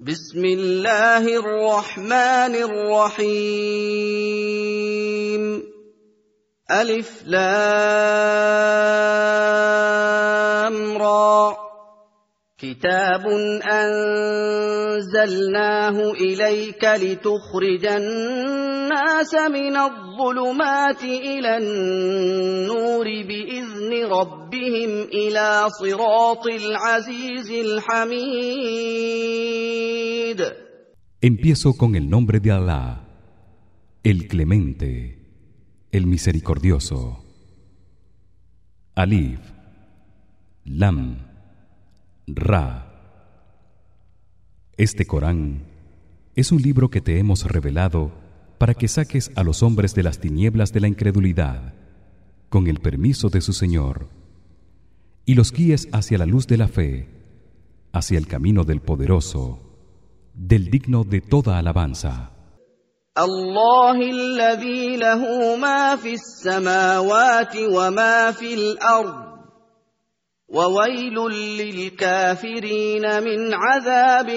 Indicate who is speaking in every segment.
Speaker 1: بسم الله الرحمن الرحيم. ألف لام را. كتاب أنزلناه إليك لتخرج الناس من الظلمات إلى النور بإذن ربهم إلى صراط العزيز الحميد
Speaker 2: Empiezo con el nombre de Allah, el Clemente, el Misericordioso. Alif, Lam, Ra. Este Corán es un libro que te hemos revelado para que saques a los hombres de las tinieblas de la incredulidad con el permiso de su Señor y los guíes hacia la luz de la fe, hacia el camino del poderoso, del digno de toda alabanza.
Speaker 1: الله الذي له ما في السماوات وما في الأرض وويل للكافرين من عذاب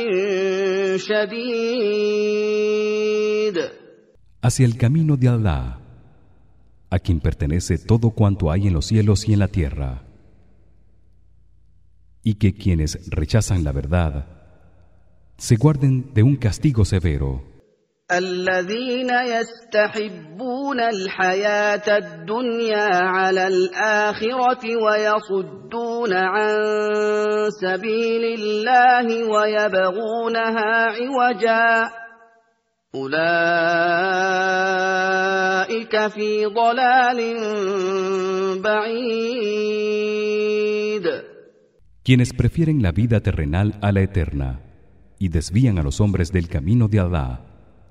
Speaker 1: شديد
Speaker 2: hacia el camino de Allah, a quien pertenece todo cuanto hay en los cielos y en la tierra, y que quienes rechazan la verdad se guarden de un castigo severo.
Speaker 1: الذين يستحبون الحياة الدنيا على الآخرة ويصدون عن سبيل الله ويبغونها عوجا. أولئك في ضلال بعيد.
Speaker 2: Quienes prefieren la vida terrenal a la eterna y desvían a los hombres del camino de Allah,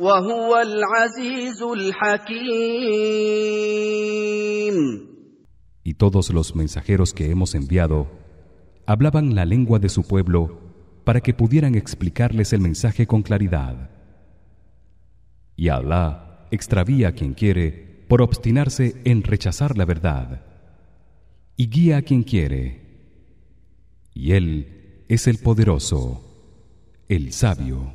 Speaker 1: وهو العزيز الحكيم
Speaker 2: Y todos los mensajeros que hemos enviado hablaban la lengua de su pueblo para que pudieran explicarles el mensaje con claridad. Y Allah extravía a quien quiere por obstinarse en rechazar la verdad y guía a quien quiere. Y él es el poderoso, el sabio.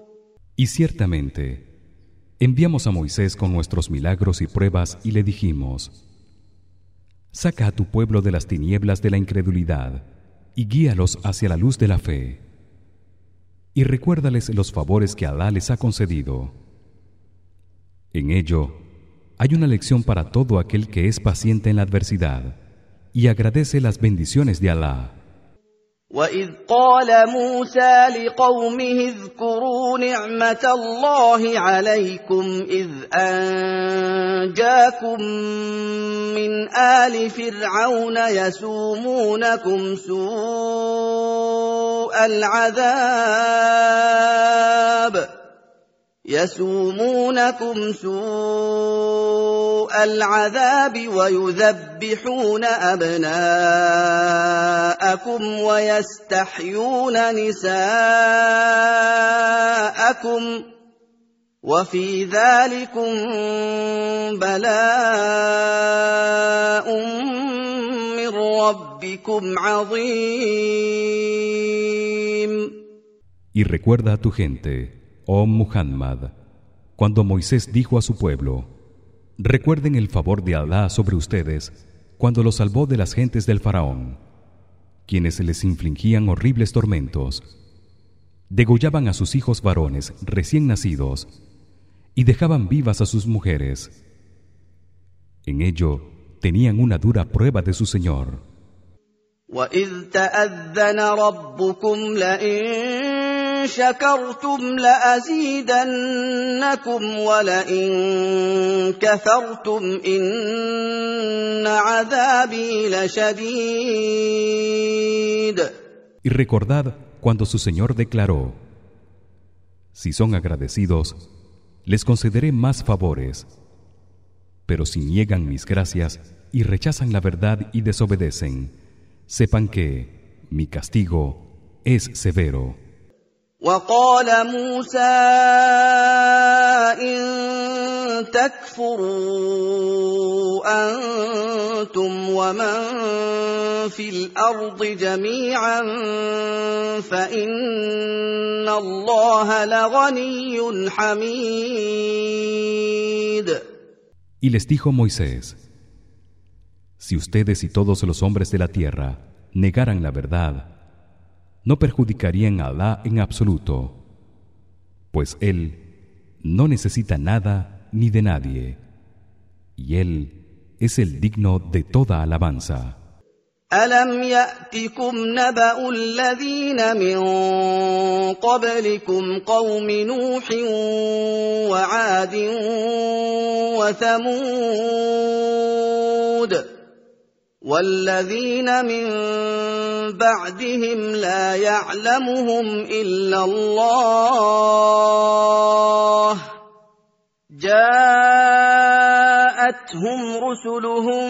Speaker 2: Y ciertamente enviamos a Moisés con nuestros milagros y pruebas y le dijimos: Saca a tu pueblo de las tinieblas de la incredulidad y guíalos hacia la luz de la fe. Y recuérdales los favores que Alá les ha concedido. En ello hay una lección para todo aquel que es paciente en la adversidad y agradece las bendiciones de Alá.
Speaker 1: وإذ قال موسى لقومه اذكروا نعمة الله عليكم إذ أنجاكم من آل فرعون يسومونكم سوء العذاب يسومونكم سوء العذاب ويذبحون أبناءكم ويستحيون نساءكم وفي ذلكم بلاء من ربكم عظيم.
Speaker 2: Y recuerda a tu gente, oh Muhammad, cuando Moisés dijo a su pueblo: Recuerden el favor de Allah sobre ustedes cuando los salvó de las gentes del faraón, quienes les infligían horribles tormentos. degollaban a sus hijos varones recién nacidos y dejaban vivas a sus mujeres en ello tenían una dura prueba de su Señor
Speaker 1: وَإِذْ تَأَذَّنَ رَبُّكُمْ لَئِن شَكَرْتُمْ لَأَزِيدَنَّكُمْ وَلَئِن كَفَرْتُمْ إِنَّ عَذَابِي لَشَدِيدٌ
Speaker 2: Y recordad cuando su Señor declaró Si son agradecidos les concederé más favores pero si niegan mis gracias y rechazan la verdad y desobedecen sepan que mi castigo es severo
Speaker 1: وقال موسى إن تكفروا أنتم ومن في الأرض جميعا فإن الله لغني حميد
Speaker 2: Y les dijo Moisés Si ustedes y todos los hombres de la tierra negaran la verdad no perjudicarían a Alá en absoluto pues él no necesita nada ni de nadie y él es el digno de toda alabanza
Speaker 1: ألم يأتكم نبأ الذين من قبلكم قوم نوح وعاد وثمود والذين من بعدهم لا يعلمهم إلا الله. جاءتهم رسلهم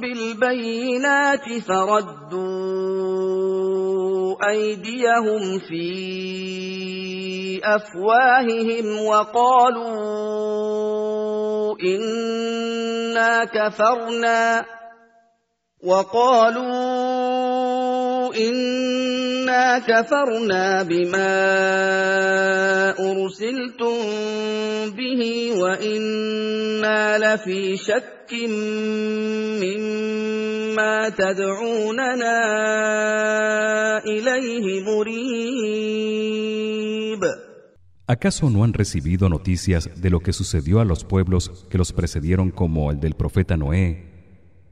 Speaker 1: بالبينات فردوا أيديهم في أفواههم وقالوا إنا كفرنا. وقالوا إنا كفرنا بما أرسلتم به وإنا لفي شك مما تدعوننا إليه مريب
Speaker 2: ¿Acaso no han recibido noticias de lo que sucedió a los pueblos que los precedieron como el del profeta Noé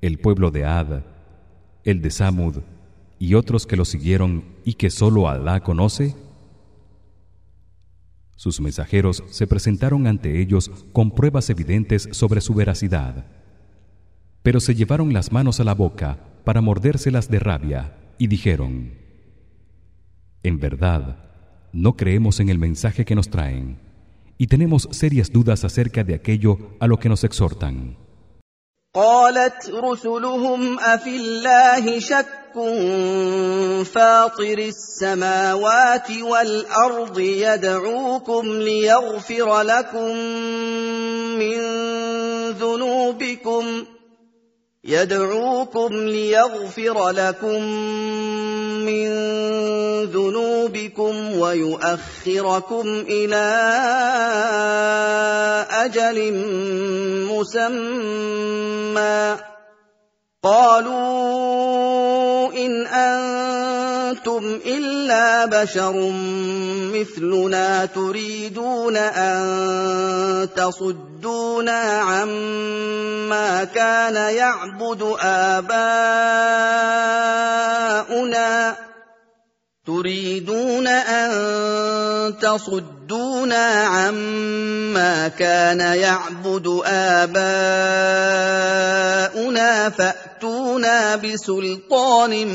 Speaker 2: el pueblo de Ad, el de Samud y otros que lo siguieron y que solo Alá conoce? Sus mensajeros se presentaron ante ellos con pruebas evidentes sobre su veracidad. Pero se llevaron las manos a la boca para mordérselas de rabia y dijeron: En verdad, no creemos en el mensaje que nos traen y tenemos serias dudas acerca de aquello a lo que nos exhortan.
Speaker 1: قالت رسلهم أفي الله شك فاطر السماوات والأرض يدعوكم ليغفر لكم من ذنوبكم يدعوكم ليغفر لكم من ذنوبكم ويؤخركم إلى أجل مسمى. قالوا إن أنتم إلا بشر مثلنا تريدون أن تصدونا عما كان يعبد آباؤنا تريدون أن تصدونا عما كان يعبد آباؤنا فأتونا بسلطان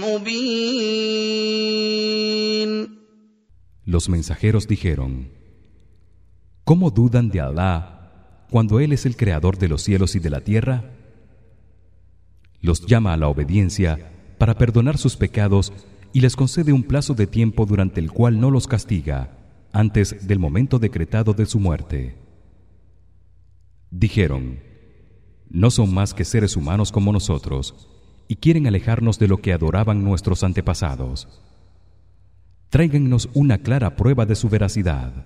Speaker 1: مبين
Speaker 2: Los mensajeros dijeron ¿Cómo dudan de Alá cuando él es el creador de los cielos y de la tierra? Los llama a la obediencia para perdonar sus pecados y les concede un plazo de tiempo durante el cual no los castiga antes del momento decretado de su muerte. Dijeron: No son más que seres humanos como nosotros y quieren alejarnos de lo que adoraban nuestros antepasados. Tráigannos una clara prueba de su veracidad.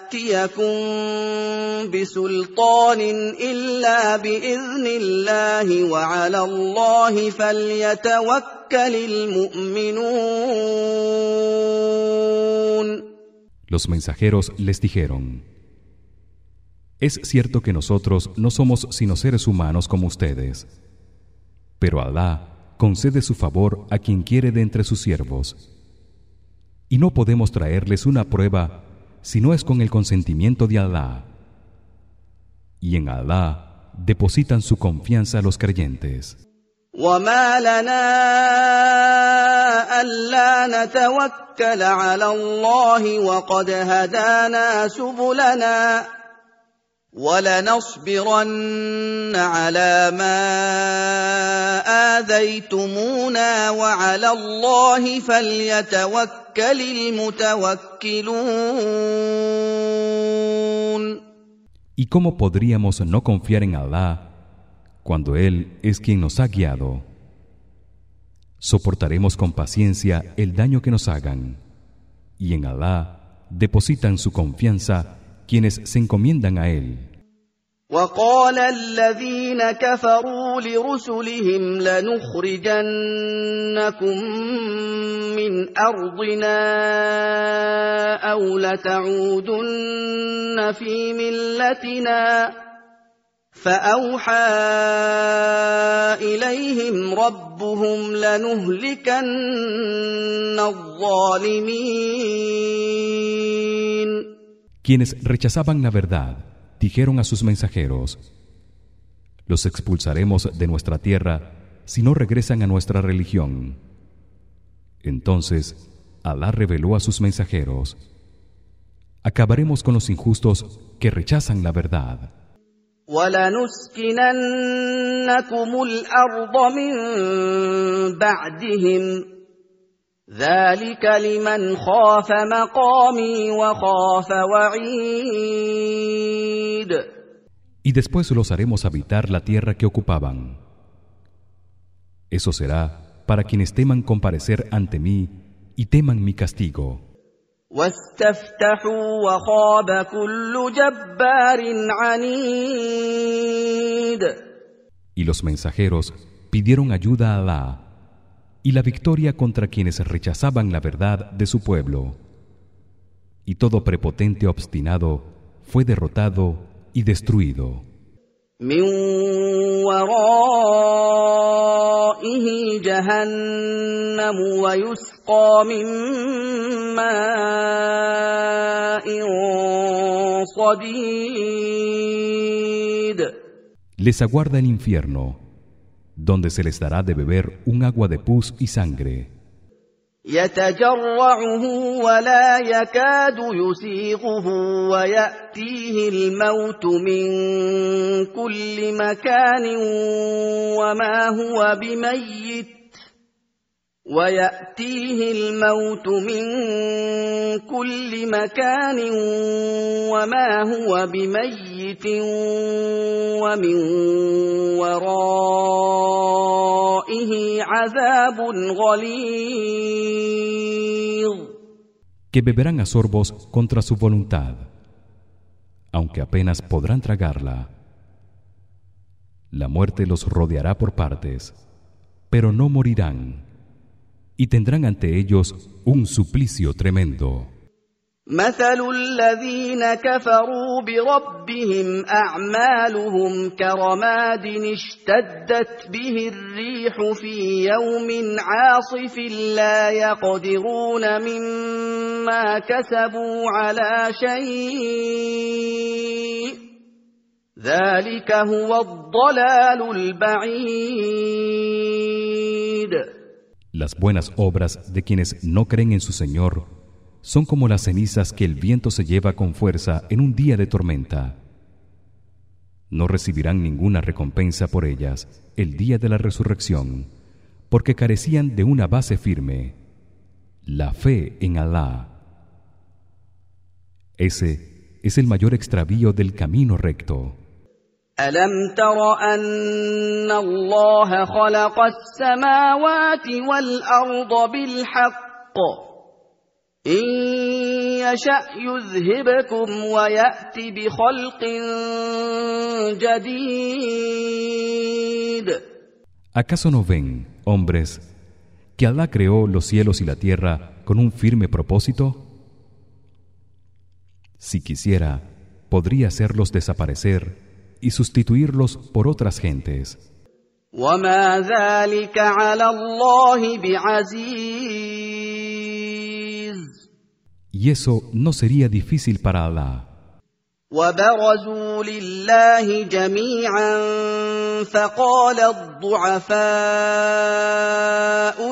Speaker 1: نأتيكم بسلطان إلا بإذن الله وعلى الله فليتوكل المؤمنون
Speaker 2: Los mensajeros les dijeron Es cierto que nosotros no somos sino seres humanos como ustedes pero Alá concede su favor a quien quiere de entre sus siervos y no podemos traerles una prueba si no es con el consentimiento de Alá y en Alá depositan su confianza los creyentes
Speaker 1: وما لنا ألا نتوكل على الله وقد هدانا سبلنا ولنصبرن على ما آذيتمونا وعلى الله فليتوكل المتوكلون
Speaker 2: ¿Y cómo podríamos no confiar en Alá cuando él es quien nos ha guiado? Soportaremos con paciencia el daño que nos hagan y en Alá depositan su confianza quienes se encomiendan a él.
Speaker 1: وقال الذين كفروا لرسلهم لنخرجنكم من أرضنا أو لتعودن في ملتنا فأوحى إليهم ربهم لنهلكن الظالمين
Speaker 2: Quienes rechazaban la verdad dijeron a sus mensajeros Los expulsaremos de nuestra tierra si no regresan a nuestra religión. Entonces Alá reveló a sus mensajeros Acabaremos con los injustos que rechazan la verdad.
Speaker 1: ذلك لمن خاف مقامي وخاف وعيد
Speaker 2: Y después los haremos habitar la tierra que ocupaban. Eso será para quienes teman comparecer ante mí y teman mi castigo.
Speaker 1: واستفتحوا وخاب كل جبار عنيد
Speaker 2: Y los mensajeros pidieron ayuda a Alá y la victoria contra quienes rechazaban la verdad de su pueblo. Y todo prepotente obstinado fue derrotado y destruido. Les aguarda el infierno donde se les dará de beber un agua de pus y sangre.
Speaker 1: يتجرعه ولا يكاد يسيغه وياتيه الموت من كل مكان وما هو بميت وياتيه الموت من كل مكان وما هو بميت ومن ورائه عذاب غليظ
Speaker 2: que beberán a sorbos contra su voluntad, aunque apenas podrán tragarla. La muerte los rodeará por partes, pero no morirán, Y tendrán ante ellos un suplicio tremendo.
Speaker 1: مثل الذين كفروا بربهم اعمالهم كرماد اشتدت به الريح في يوم عاصف لا يقدرون مما كسبوا على شيء ذلك هو الضلال البعيد
Speaker 2: Las buenas obras de quienes no creen en su Señor son como las cenizas que el viento se lleva con fuerza en un día de tormenta. no recibirán ninguna recompensa por ellas el día de la resurrección porque carecían de una base firme la fe en Alá ese es el mayor extravío del camino recto
Speaker 1: ألم تر أن الله خلق السماوات والأرض بالحق إن يشأ يذهبكم ويأت بخلق جديد
Speaker 2: ¿Acaso no ven, hombres, que Alá creó los cielos y la tierra con un firme propósito? Si quisiera, podría hacerlos desaparecer y sustituirlos por otras gentes. Y eso no sería difícil para
Speaker 1: Allah. فقال الضعفاء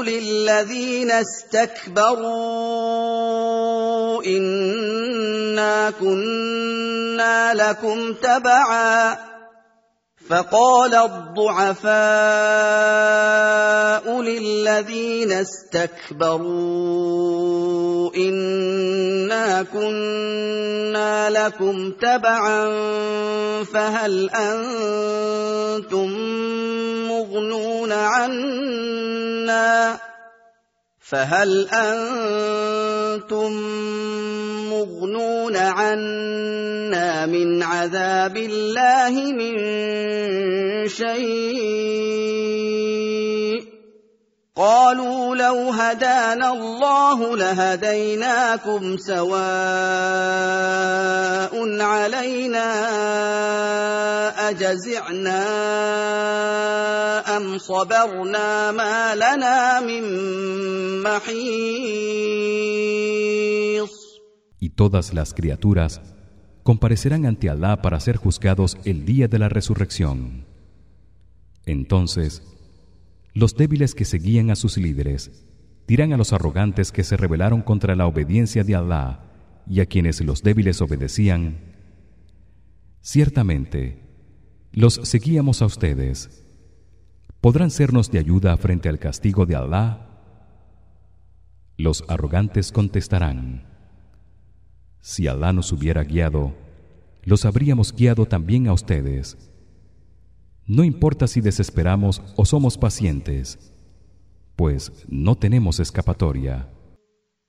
Speaker 1: للذين استكبروا إنا كنا لكم تبعا فقال الضعفاء للذين استكبروا إنا كنا لكم تبعا فهل أنتم مغنون عنا فهل أنتم مغنون عنا من عذاب الله من شيء؟ قالوا لو هدانا الله لهديناكم سواء علينا أجزعنا صبرنا ما لنا من محيص
Speaker 2: Y todas las criaturas comparecerán ante Alá para ser juzgados el día de la resurrección. Entonces, los débiles que seguían a sus líderes dirán a los arrogantes que se rebelaron contra la obediencia de Alá y a quienes los débiles obedecían: Ciertamente, los seguíamos a ustedes. ¿Podrán sernos de ayuda frente al castigo de Alá? Los arrogantes contestarán: Si Alá nos hubiera guiado, los habríamos guiado también a ustedes. No importa si desesperamos o somos pacientes, pues no tenemos escapatoria.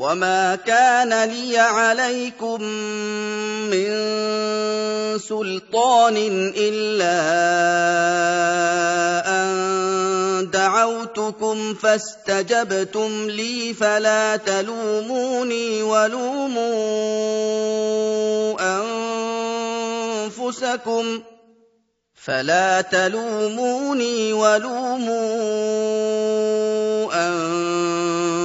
Speaker 1: وما كان لي عليكم من سلطان الا ان دعوتكم فاستجبتم لي فلا تلوموني ولوموا انفسكم فلا تلوموني ولوموا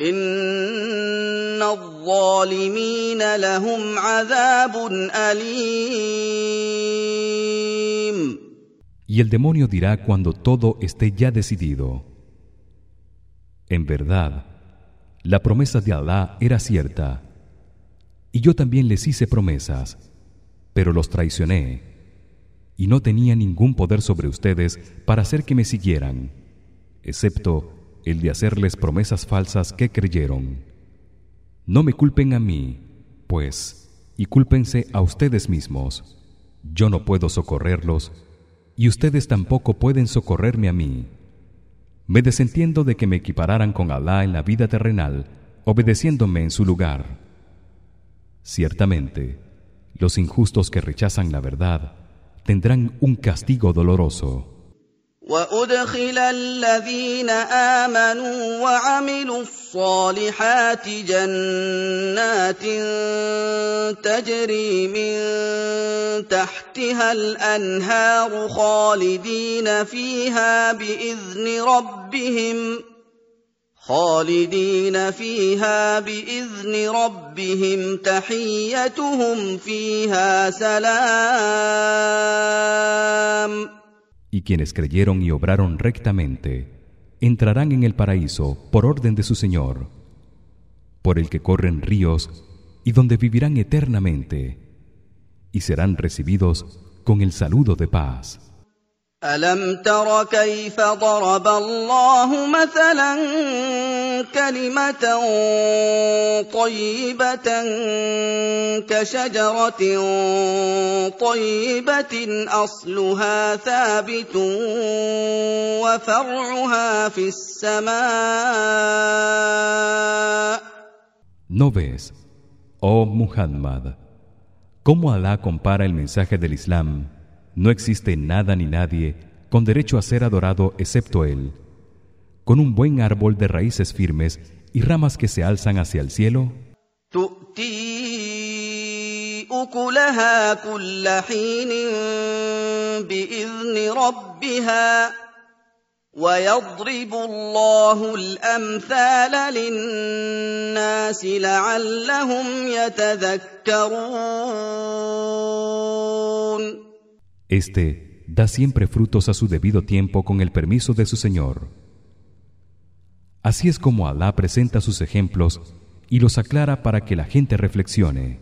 Speaker 1: ان الظالمين لهم عذاب اليم
Speaker 2: Y el demonio dirá cuando todo esté ya decidido: En verdad, la promesa de Alá era cierta, y yo también les hice promesas, pero los traicioné y no tenía ningún poder sobre ustedes para hacer que me siguieran, excepto el de hacerles promesas falsas que creyeron. No me culpen a mí, pues, y cúlpense a ustedes mismos. Yo no puedo socorrerlos y ustedes tampoco pueden socorrerme a mí. Me desentiendo de que me equipararan con Alá en la vida terrenal obedeciéndome en su lugar ciertamente los injustos que rechazan la verdad tendrán un castigo doloroso
Speaker 1: وأدخل الذين آمنوا وعملوا الصالحات جنات تجري من تحتها الأنهار خالدين فيها بإذن ربهم خالدين فيها بإذن ربهم تحيتهم فيها سلام
Speaker 2: y quienes creyeron y obraron rectamente entrarán en el paraíso por orden de su Señor por el que corren ríos y donde vivirán eternamente y serán recibidos con el saludo de paz
Speaker 1: الم تر كيف ضرب الله مثلا كلمه طيبه كشجره طيبه اصلها ثابت وفرعها في السماء
Speaker 2: ¿No ves, oh Muhammad, cómo Alá compara el mensaje del Islam no existe nada ni nadie con derecho a ser adorado excepto él. Con un buen árbol de raíces firmes y ramas que se alzan hacia el cielo Este da siempre frutos a su debido tiempo con el permiso de su Señor. Así es como Alá presenta sus ejemplos y los aclara para que la gente reflexione.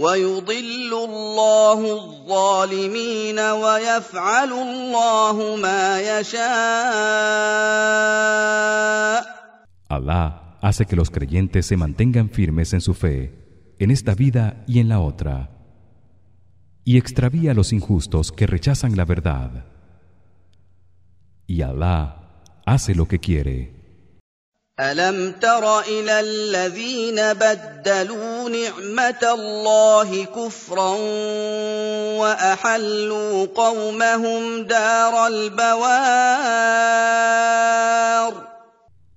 Speaker 1: ويضل الله الظالمين ويفعل الله ما يشاء
Speaker 2: Allah hace que los creyentes se mantengan firmes en su fe en esta vida y en la otra y extravía a los injustos que rechazan la verdad y Allah hace lo que quiere
Speaker 1: الم تر الى الذين بدلوا نعمه الله كفرا واحلوا قومهم دار البوار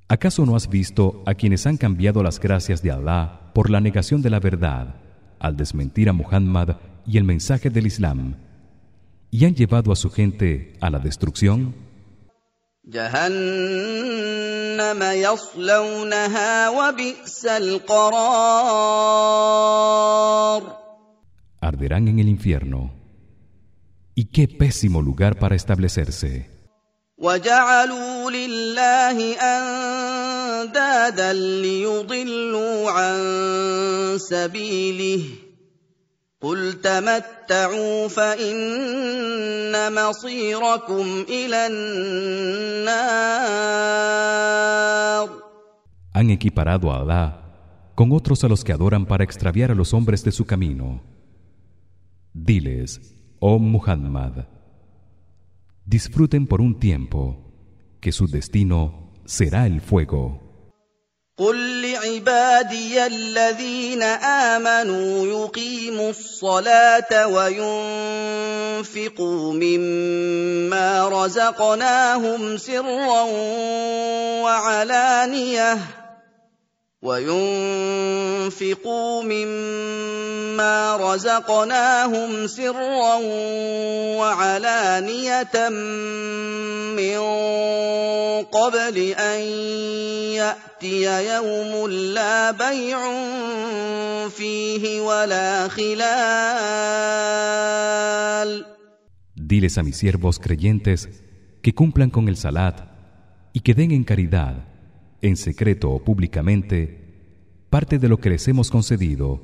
Speaker 2: ¿Acaso no has visto a quienes han cambiado las gracias de Allah por la negación de la verdad al desmentir a Muhammad y el mensaje del Islam y han llevado a su gente a la destrucción?
Speaker 1: جهنم يصلونها وبئس القرار
Speaker 2: Arderán en el infierno. Y qué pésimo lugar para establecerse.
Speaker 1: وجعلوا لله أندادا ليضلوا عن سبيله قل تمتعوا فإن مصيركم إلى النار
Speaker 2: Han equiparado a Alá con otros a los que adoran para extraviar a los hombres de su camino. Diles, oh Muhammad, disfruten por un tiempo que su destino será el fuego.
Speaker 1: قل لعبادي الذين امنوا يقيموا الصلاه وينفقوا مما رزقناهم سرا وعلانيه وينفقوا مما رزقناهم سرا وعلانيه من قبل ان ياتي يوم لا بيع فيه ولا خلال
Speaker 2: Diles a mis siervos creyentes que cumplan con el salat y que den en caridad en secreto o públicamente parte de lo que les hemos concedido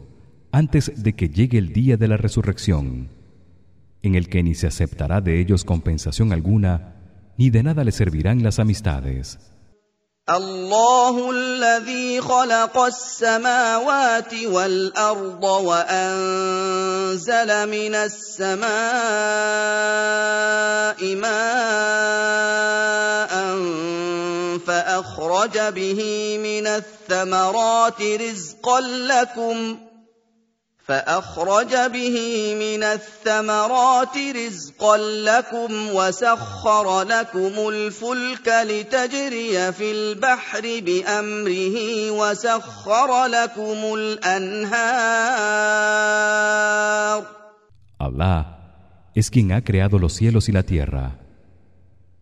Speaker 2: antes de que llegue el día de la resurrección en el que ni se aceptará de ellos compensación alguna ni de nada les servirán las amistades
Speaker 1: الله الذي خلق السماوات والارض وانزل من السماء ماء فأخرج به من الثمرات رزقا لكم. فأخرج به من الثمرات رزقا لكم وسخر لكم الفلك لتجري في البحر بأمره وسخر لكم الأنهار.
Speaker 2: Allah es quien ha creado los cielos y la tierra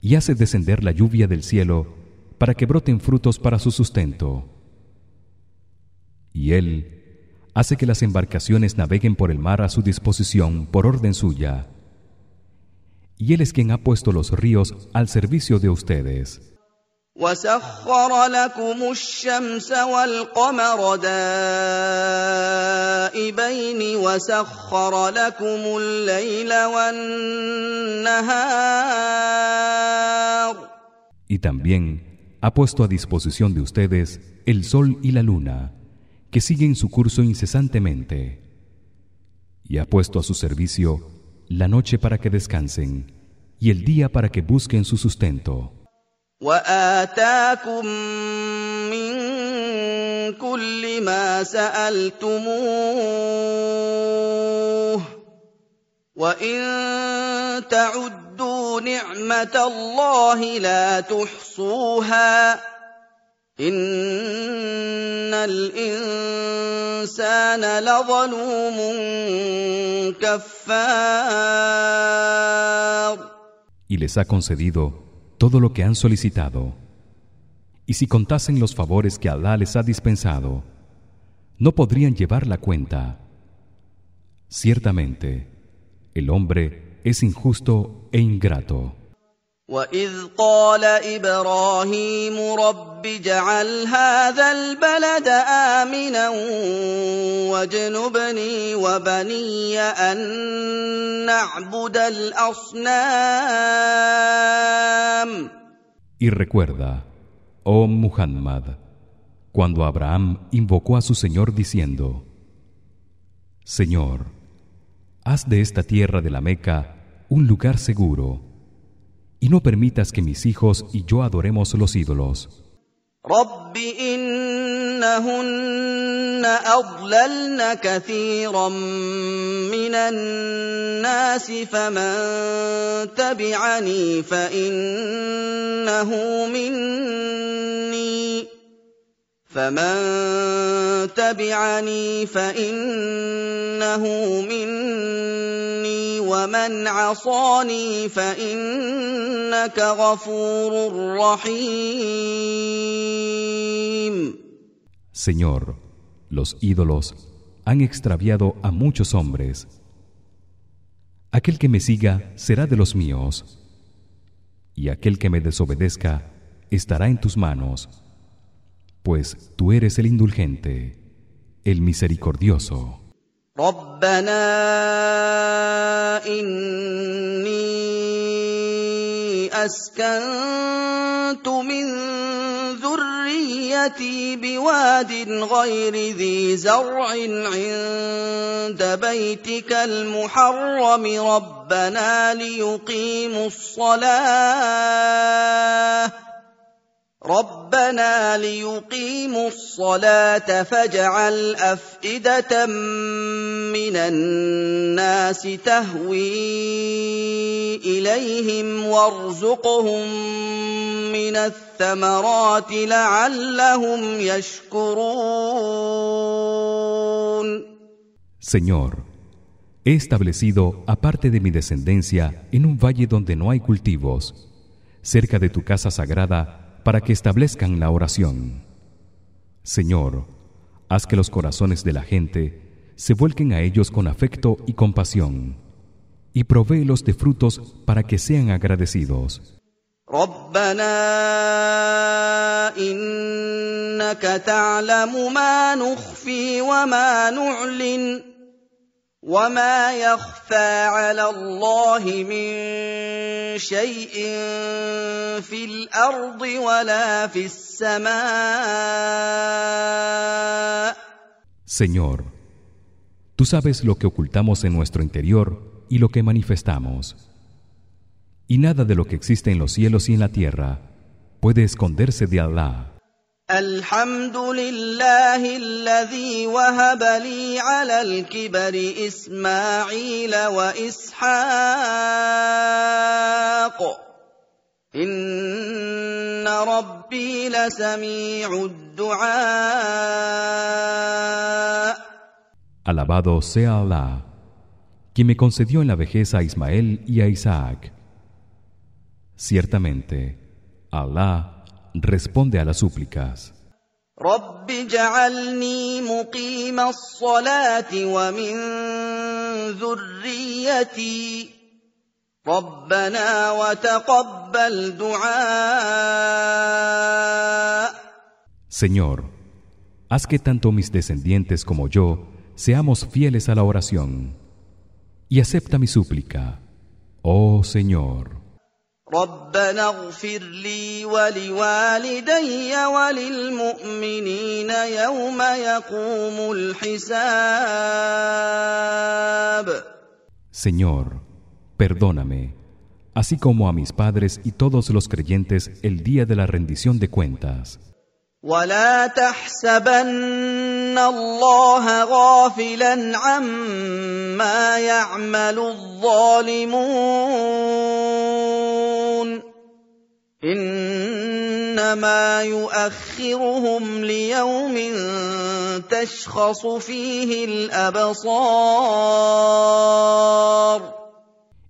Speaker 2: y hace descender la lluvia del cielo para que broten frutos para su sustento. Y él hace que las embarcaciones naveguen por el mar a su disposición por orden suya. Y él es quien ha puesto los ríos al servicio de ustedes.
Speaker 1: وسخر لكم الشمس والقمر دائبين وسخر لكم الليل والنهار
Speaker 2: Y también ha puesto a disposición de ustedes el sol y la luna que siguen su curso incesantemente y ha puesto a su servicio la noche para que descansen y el día para que busquen su sustento
Speaker 1: واتاكم من كل ما سالتموه وان تعدوا نعمه الله لا تحصوها ان الانسان لظلوم كفار
Speaker 2: y les ha concedido todo lo que han solicitado y si contasen los favores que Alá les ha dispensado no podrían llevar la cuenta ciertamente el hombre es injusto e ingrato
Speaker 1: واذ قال ابراهيم رب اجعل هذا البلد امنا واجنبني وبني ان نعبد الاصنام
Speaker 2: Y recuerda, oh Muhammad, cuando Abraham invocó a su Señor diciendo: Señor, haz de esta tierra de la Meca un lugar seguro. Y no permitas que mis hijos y yo adoremos los ídolos.
Speaker 1: Rabbi innahunna adlalna kathiran minan nas faman tabi'ani fa innahu minni فمن تبعني فإنه مني ومن عصاني فإنك غفور رحيم
Speaker 2: Señor, los ídolos han extraviado a muchos hombres. Aquel que me siga será de los míos, y aquel que me desobedezca estará en tus manos, Pues tú eres el indulgente, el misericordioso.
Speaker 1: ربنا إني أسكنت من ذريتي بواد غير ذي زرع عند بيتك المحرم ربنا ليقيموا الصلاة ربنا ليقيموا الصلاة فاجعل أفئدة من الناس تهوي اليهم وارزقهم من الثمرات لعلهم يشكرون
Speaker 2: Señor, he establecido aparte de mi descendencia en un valle donde no hay cultivos, cerca de tu casa sagrada, para que establezcan la oración. Señor, haz que los corazones de la gente se vuelquen a ellos con afecto y compasión, y provéelos de frutos para que sean agradecidos.
Speaker 1: ربنا انك تعلم ما نخفي وما نعلن وما يخفى على الله من شيء في الارض ولا في السماء
Speaker 2: Señor, tú sabes lo que ocultamos en nuestro interior y lo que manifestamos. Y nada de lo que existe en los cielos y en la tierra puede esconderse de Allah.
Speaker 1: الحمد لله الذي وهب لي على الكبر اسماعيل واسحاق ان ربي لسميع الدعاء
Speaker 2: Alabado sea Allah, quien me concedió en la vejez a Ismael y a Isaac. Ciertamente, Allah responde a las súplicas.
Speaker 1: رب اجعلني مقيم الصلاة ومن ذريتي ربنا وتقبل دعاء
Speaker 2: Señor, haz que tanto mis descendientes como yo seamos fieles a la oración y acepta mi súplica, oh Señor.
Speaker 1: ربنا اغفر لي ولوالدي وللمؤمنين يوم يقوم الحساب
Speaker 2: Señor, perdóname, así como a mis padres y todos los creyentes el día de la rendición de cuentas.
Speaker 1: ولا تحسبن الله غافلا عما يعمل الظالمون انما يؤخرهم ليوم تشخص فيه الابصار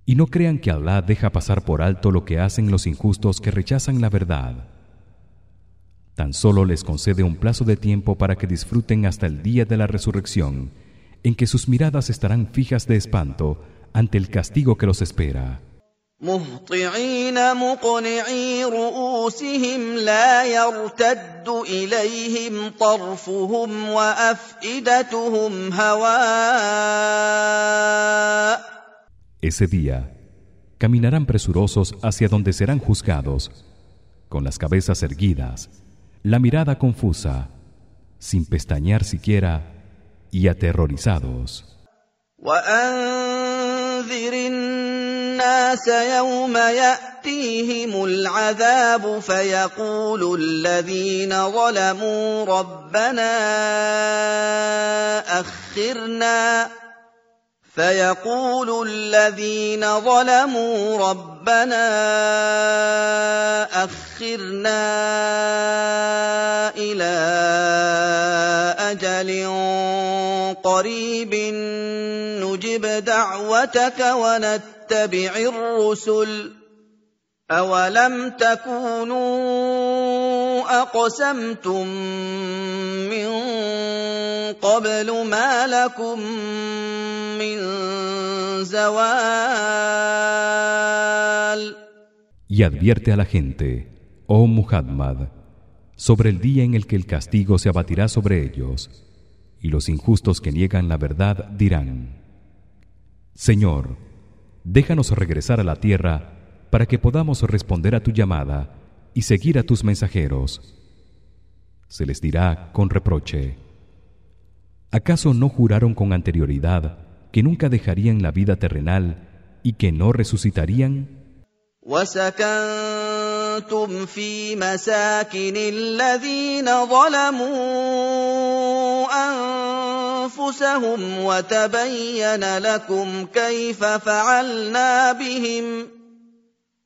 Speaker 2: Y no crean que Allah deja pasar por alto lo que hacen los injustos que rechazan la verdad. Tan solo les concede un plazo de tiempo para que disfruten hasta el día de la resurrección, en que sus miradas estarán fijas de espanto ante el castigo que los espera.
Speaker 1: مهطعين مقنعي رؤوسهم لا يرتد اليهم طرفهم وافئدتهم هواء
Speaker 2: Ese día caminarán presurosos hacia donde serán juzgados, con las cabezas erguidas, la mirada confusa, sin pestañear siquiera y aterrorizados.
Speaker 1: وانذر الناس يوم يأتيهم العذاب فيقول الذين ظلموا ربنا أخرنا. فيقول الذين ظلموا ربنا أخرنا إلى أجل قريب نجب دعوتك ونتبع الرسل اولم تكونوا اقسمتم من قبل ما لكم من زوال
Speaker 2: Y advierte a la gente, oh Muhammad, sobre el día en el que el castigo se abatirá sobre ellos, y los injustos que niegan la verdad dirán: Señor, déjanos regresar a la tierra para que podamos responder a tu llamada y seguir a tus mensajeros. Se les dirá con reproche: ¿Acaso no juraron con anterioridad que nunca dejarían la vida terrenal y que no resucitarían?
Speaker 1: وسكنتم في مساكن الذين ظلموا أنفسهم وتبين لكم كيف فعلنا بهم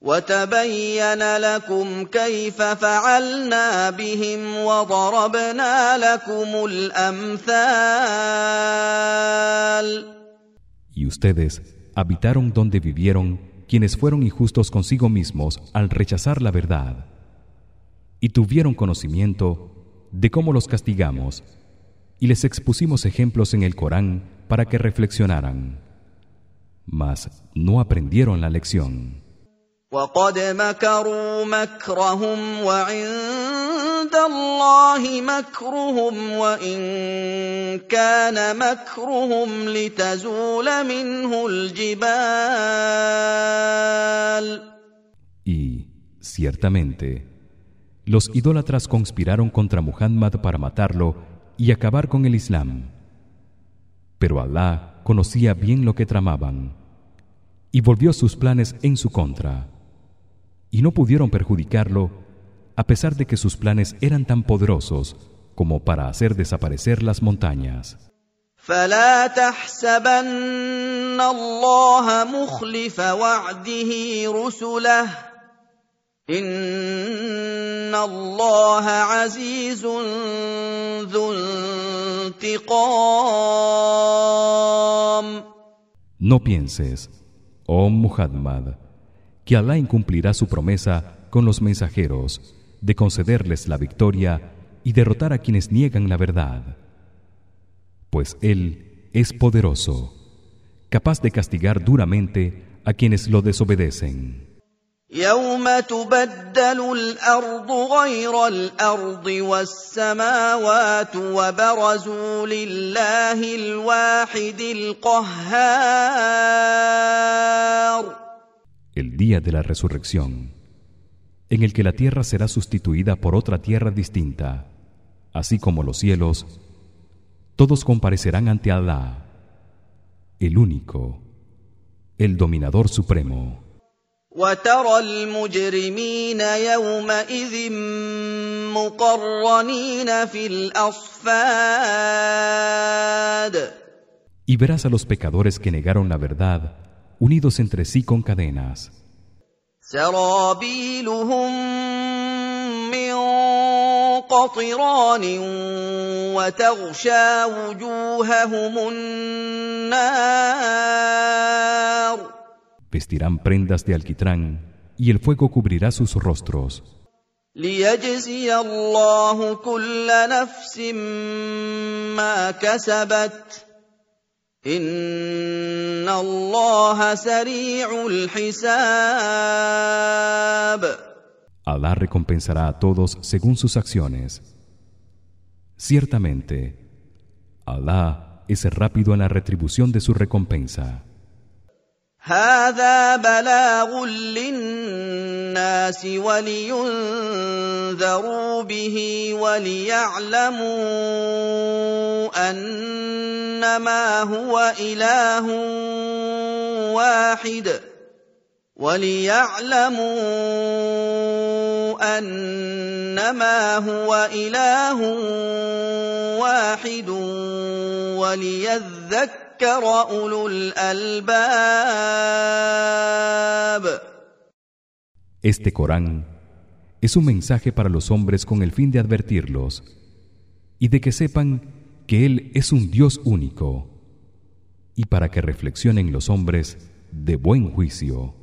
Speaker 1: وتبين لكم كيف فعلنا بهم وضربنا لكم الأمثال
Speaker 2: Y ustedes habitaron donde vivieron quienes fueron injustos consigo mismos al rechazar la verdad y tuvieron conocimiento de cómo los castigamos y les expusimos ejemplos en el Corán para que reflexionaran mas no aprendieron la lección
Speaker 1: وقد مكروا مكرهم وعند الله مكرهم وإن كان مكرهم لتزول منه الجبال
Speaker 2: y ciertamente los idólatras conspiraron contra Muhammad para matarlo y acabar con el Islam pero Allah conocía bien lo que tramaban y volvió sus planes en su contra y no pudieron perjudicarlo a pesar de que sus planes eran tan poderosos como para hacer desaparecer las montañas
Speaker 1: فلا تحسبن الله مخلف وعده رسله ان الله عزيز ذو انتقام
Speaker 2: no pienses oh Muhammad que Alá incumplirá su promesa con los mensajeros de concederles la victoria y derrotar a quienes niegan la verdad pues él es poderoso capaz de castigar duramente a quienes lo desobedecen
Speaker 1: يوم تبدل الارض غير الارض والسماوات وبرزوا لله الواحد القهار
Speaker 2: el día de la resurrección en el que la tierra será sustituida por otra tierra distinta así como los cielos todos comparecerán ante Alá el único el dominador supremo
Speaker 1: وترى المجرمين يومئذ مقرنين في الاصفاد
Speaker 2: y verás a los pecadores que negaron la verdad unidos entre sí con cadenas
Speaker 1: سرابيلهم من قطران وتغشى وجوههم النار
Speaker 2: vestirán prendas de alquitrán y el fuego cubrirá sus rostros
Speaker 1: ليجزي الله كل نفس ما كسبت ان الله سريع الحساب
Speaker 2: Alá recompensará a todos según sus acciones ciertamente Alá es rápido en la retribución de su recompensa
Speaker 1: هذا بلاغ للناس ولينذروا به وليعلموا أنما هو إله واحد وليعلموا أنما هو إله واحد وليذكر
Speaker 2: Este Corán es un mensaje para los hombres con el fin de advertirlos y de que sepan que él es un Dios único y para que reflexionen los hombres de buen juicio.